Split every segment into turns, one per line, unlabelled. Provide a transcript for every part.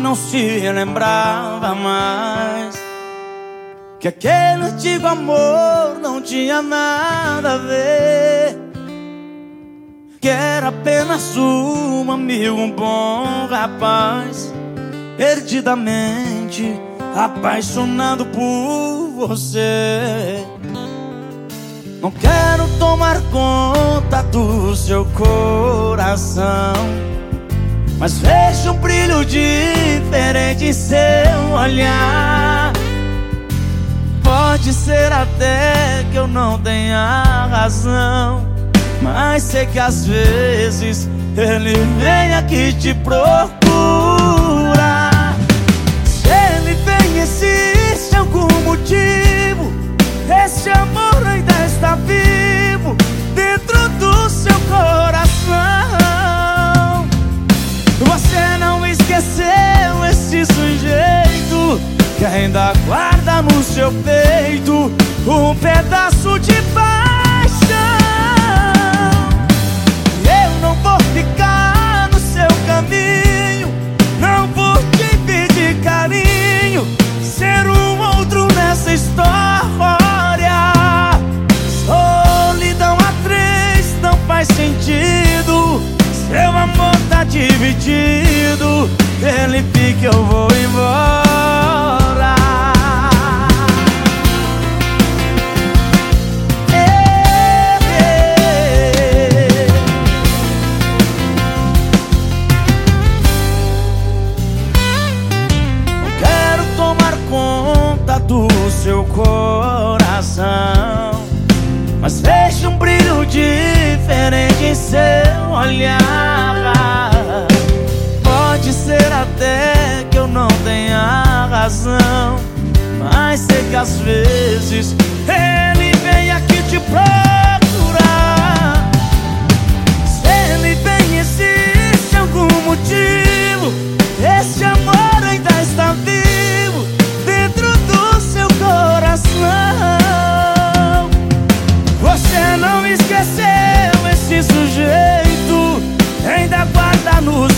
não se lembrava mais Que aquele antigo amor não tinha nada a ver Que era apenas um amigo, um bom rapaz Perdidamente apaixonado por você. Não quero tomar conta do seu coração Mas vejo um brilho diferente em seu olhar. Pode ser até que eu não tenha razão Mas sei que às vezes ele vem aqui te procurar que ainda guarda no seu peito um pedaço de paixão. Eu não vou ficar no seu caminho, não vou te pedir carinho, ser um outro nessa história. Solidão a três não faz sentido, seu amor tá dividido. Ele fica, eu vou embora. Seu coração. Mas vejo um brilho diferente em seu olhar. Pode ser até que eu não tenha razão Mas sei que às vezes ele vem aqui te procurar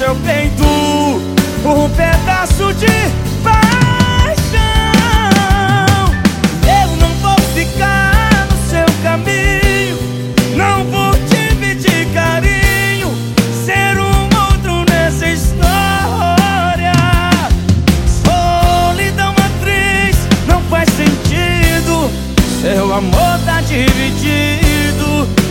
seu peito um pedaço de paixão. Eu não vou ficar no seu caminho, não vou te pedir carinho, ser um outro nessa história. Solidão atriz não faz sentido, seu amor tá dividido,